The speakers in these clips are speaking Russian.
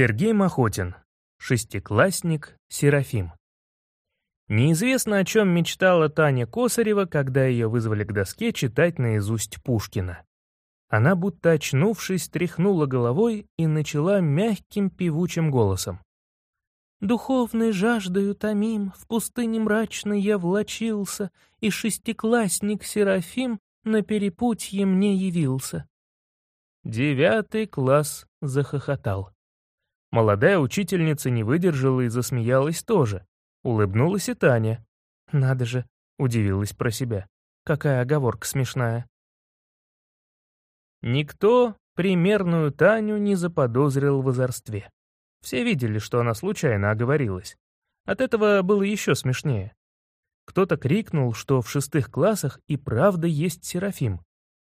Сергей Махотин. Шестиклассник Серафим. Неизвестно, о чем мечтала Таня Косарева, когда ее вызвали к доске читать наизусть Пушкина. Она, будто очнувшись, тряхнула головой и начала мягким певучим голосом. «Духовной жаждою томим, в пустыне мрачной я влачился, и шестиклассник Серафим на перепутье мне явился». Девятый класс захохотал. Молодая учительница не выдержала и засмеялась тоже. Улыбнулась и Таня. «Надо же», — удивилась про себя. «Какая оговорка смешная». Никто примерную Таню не заподозрил в озорстве. Все видели, что она случайно оговорилась. От этого было еще смешнее. Кто-то крикнул, что в шестых классах и правда есть Серафим.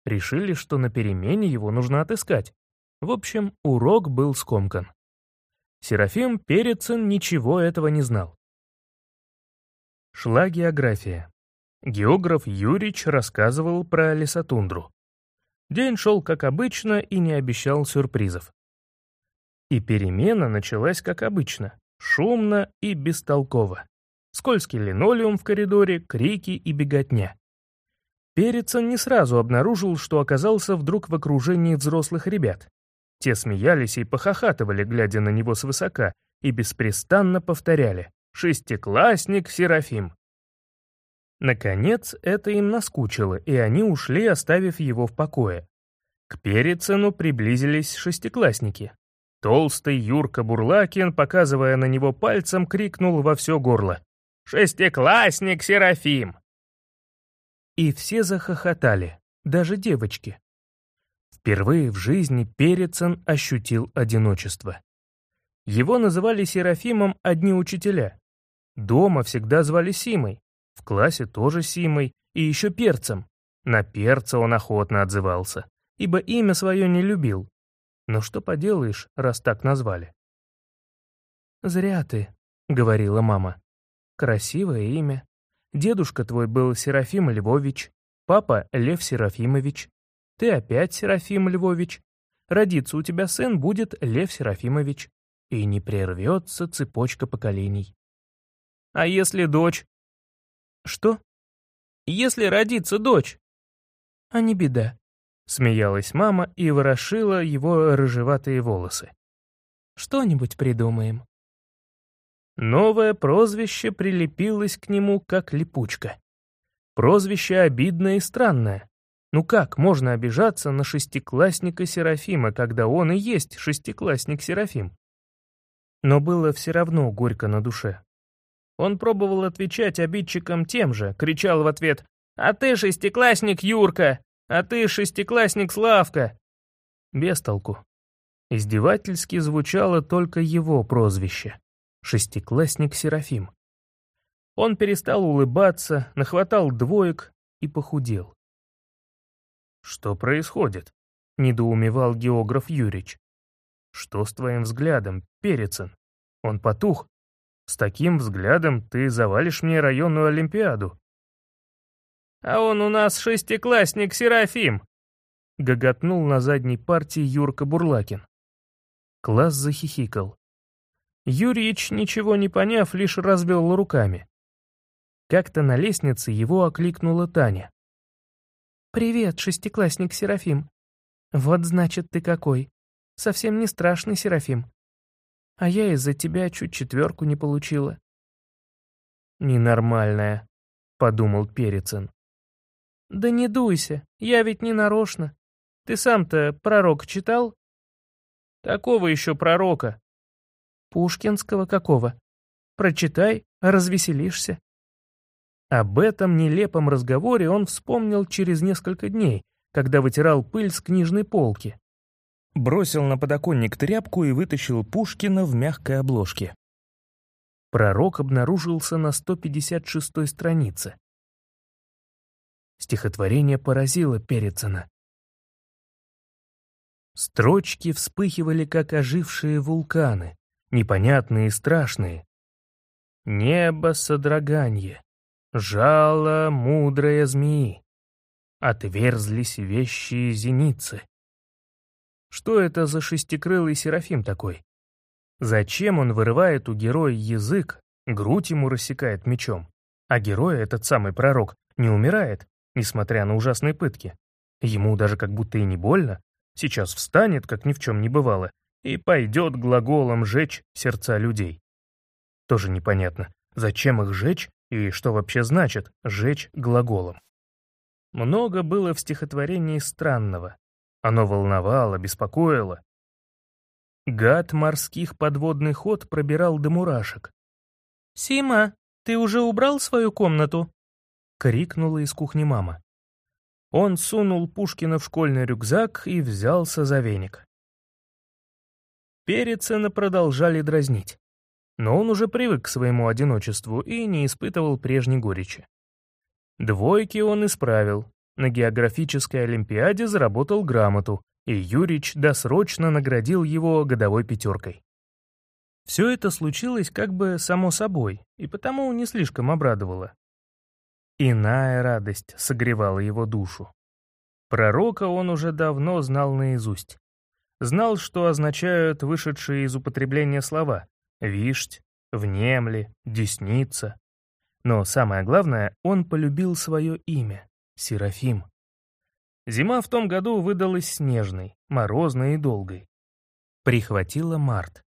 Решили, что на перемене его нужно отыскать. В общем, урок был скомкан. Серафим Перецин ничего этого не знал. Шла география. Географ Юрич рассказывал про лесотундру. День шел как обычно и не обещал сюрпризов. И перемена началась как обычно, шумно и бестолково. Скользкий линолеум в коридоре, крики и беготня. Перецин не сразу обнаружил, что оказался вдруг в окружении взрослых ребят. Те смеялись и похохатывали, глядя на него свысока, и беспрестанно повторяли «Шестиклассник Серафим». Наконец, это им наскучило, и они ушли, оставив его в покое. К Перецину приблизились шестиклассники. Толстый Юрка Бурлакин, показывая на него пальцем, крикнул во все горло. «Шестиклассник Серафим!» И все захохотали, даже девочки. Впервые в жизни Перецин ощутил одиночество. Его называли Серафимом одни учителя. Дома всегда звали Симой, в классе тоже Симой и еще Перцем. На Перца он охотно отзывался, ибо имя свое не любил. Но что поделаешь, раз так назвали? «Зря ты», — говорила мама. «Красивое имя. Дедушка твой был Серафим Львович, папа — Лев Серафимович. Ты опять Серафим Львович. Родится у тебя сын, будет Лев Серафимович. И не прервется цепочка поколений. А если дочь? Что? Если родится дочь? А не беда. Смеялась мама и ворошила его рыжеватые волосы. Что-нибудь придумаем. Новое прозвище прилепилось к нему, как липучка. Прозвище обидное и странное. Ну как можно обижаться на шестиклассника Серафима, когда он и есть шестиклассник Серафим? Но было все равно горько на душе. Он пробовал отвечать обидчикам тем же, кричал в ответ «А ты шестиклассник Юрка! А ты шестиклассник Славка!» Без толку. Издевательски звучало только его прозвище — шестиклассник Серафим. Он перестал улыбаться, нахватал двоек и похудел. «Что происходит?» — недоумевал географ Юрич. «Что с твоим взглядом, Перецин? Он потух. С таким взглядом ты завалишь мне районную олимпиаду». «А он у нас шестиклассник Серафим!» — гоготнул на задней партии Юрка Бурлакин. Класс захихикал. Юрьич, ничего не поняв, лишь развел руками. Как-то на лестнице его окликнула Таня. «Привет, шестиклассник Серафим. Вот значит ты какой. Совсем не страшный Серафим. А я из-за тебя чуть четверку не получила». «Ненормальная», — подумал Перецин. «Да не дуйся, я ведь не нарочно. Ты сам-то пророк читал?» «Какого еще пророка?» «Пушкинского какого? Прочитай, развеселишься». Об этом нелепом разговоре он вспомнил через несколько дней, когда вытирал пыль с книжной полки. Бросил на подоконник тряпку и вытащил Пушкина в мягкой обложке. Пророк обнаружился на 156-й странице. Стихотворение поразило Перецена. Строчки вспыхивали, как ожившие вулканы, непонятные и страшные. Небо содроганье, Жало мудрая змеи. Отверзлись вещие зеницы. Что это за шестикрылый Серафим такой? Зачем он вырывает у героя язык, грудь ему рассекает мечом, а герой, этот самый пророк, не умирает, несмотря на ужасные пытки. Ему даже как будто и не больно, сейчас встанет, как ни в чем не бывало, и пойдет глаголом жечь сердца людей. Тоже непонятно, зачем их жечь и что вообще значит «жечь глаголом». Много было в стихотворении странного. Оно волновало, беспокоило. Гад морских подводный ход пробирал до мурашек. «Сима, ты уже убрал свою комнату?» — крикнула из кухни мама. Он сунул Пушкина в школьный рюкзак и взялся за веник. Перецена продолжали дразнить. Но он уже привык к своему одиночеству и не испытывал прежней горечи. Двойки он исправил. На географической олимпиаде заработал грамоту, и Юрич досрочно наградил его годовой пятеркой. Все это случилось как бы само собой, и потому не слишком обрадовало. Иная радость согревала его душу. Пророка он уже давно знал наизусть. Знал, что означают вышедшие из употребления слова «вишть», «внемли», «десница». Но самое главное, он полюбил свое имя — Серафим. Зима в том году выдалась снежной, морозной и долгой. Прихватила март.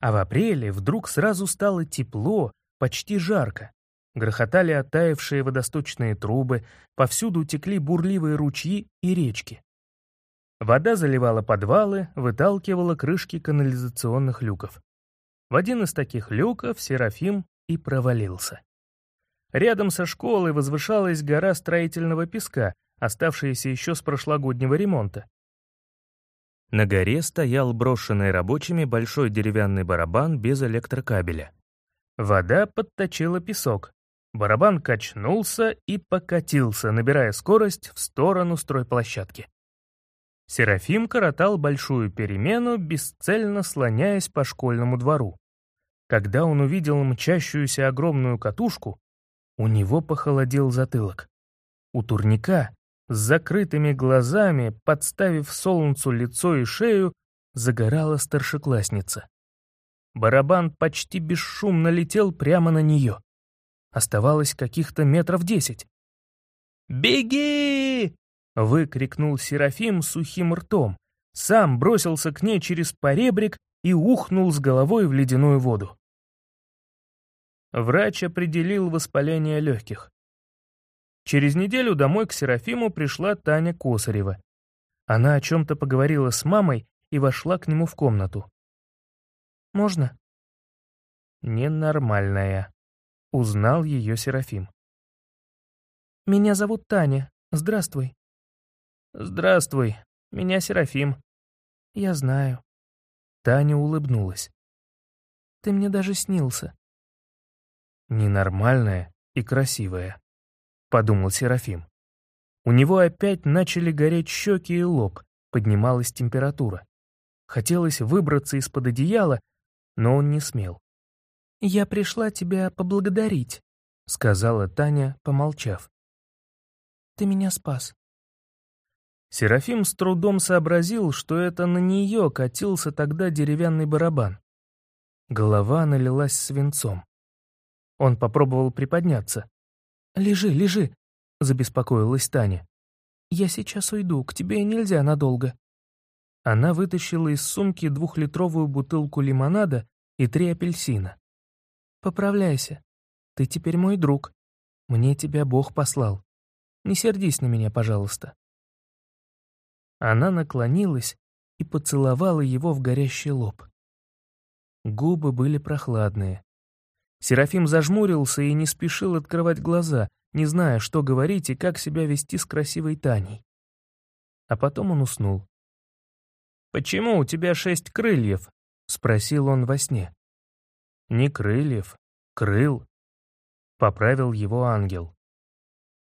А в апреле вдруг сразу стало тепло, почти жарко. Грохотали оттаившие водосточные трубы, повсюду текли бурливые ручьи и речки. Вода заливала подвалы, выталкивала крышки канализационных люков. В один из таких люков Серафим и провалился. Рядом со школой возвышалась гора строительного песка, оставшаяся еще с прошлогоднего ремонта. На горе стоял брошенный рабочими большой деревянный барабан без электрокабеля. Вода подточила песок. Барабан качнулся и покатился, набирая скорость в сторону стройплощадки. Серафим коротал большую перемену, бесцельно слоняясь по школьному двору. Когда он увидел мчащуюся огромную катушку, у него похолодел затылок. У турника, с закрытыми глазами, подставив солнцу лицо и шею, загорала старшеклассница. Барабан почти бесшумно летел прямо на нее. Оставалось каких-то метров десять. «Беги!» — выкрикнул Серафим сухим ртом. Сам бросился к ней через поребрик и ухнул с головой в ледяную воду. Врач определил воспаление легких. Через неделю домой к Серафиму пришла Таня Косарева. Она о чем-то поговорила с мамой и вошла к нему в комнату. «Можно?» «Ненормальная», — узнал ее Серафим. «Меня зовут Таня. Здравствуй». «Здравствуй. Меня Серафим». «Я знаю». Таня улыбнулась. «Ты мне даже снился». «Ненормальная и красивая», подумал Серафим. У него опять начали гореть щеки и лоб, поднималась температура. Хотелось выбраться из-под одеяла, но он не смел. «Я пришла тебя поблагодарить», — сказала Таня, помолчав. «Ты меня спас». Серафим с трудом сообразил, что это на нее катился тогда деревянный барабан. Голова налилась свинцом. Он попробовал приподняться. «Лежи, лежи», — забеспокоилась Таня. «Я сейчас уйду, к тебе нельзя надолго». Она вытащила из сумки двухлитровую бутылку лимонада и три апельсина. «Поправляйся. Ты теперь мой друг. Мне тебя Бог послал. Не сердись на меня, пожалуйста». Она наклонилась и поцеловала его в горящий лоб. Губы были прохладные, Серафим зажмурился и не спешил открывать глаза, не зная, что говорить и как себя вести с красивой Таней. А потом он уснул. «Почему у тебя шесть крыльев?» — спросил он во сне. «Не крыльев, крыл», — поправил его ангел.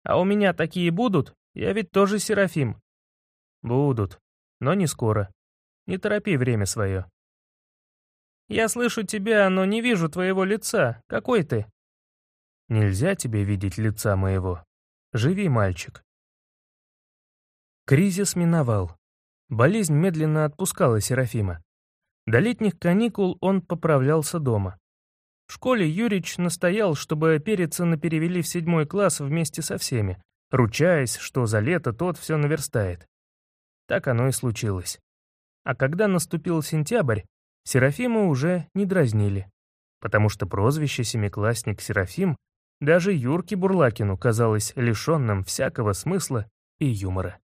«А у меня такие будут? Я ведь тоже Серафим». «Будут, но не скоро. Не торопи время свое». Я слышу тебя, но не вижу твоего лица. Какой ты?» «Нельзя тебе видеть лица моего. Живи, мальчик». Кризис миновал. Болезнь медленно отпускала Серафима. До летних каникул он поправлялся дома. В школе Юрич настоял, чтобы Перецина перевели в седьмой класс вместе со всеми, ручаясь, что за лето тот все наверстает. Так оно и случилось. А когда наступил сентябрь, Серафима уже не дразнили, потому что прозвище «семиклассник Серафим» даже Юрке Бурлакину казалось лишенным всякого смысла и юмора.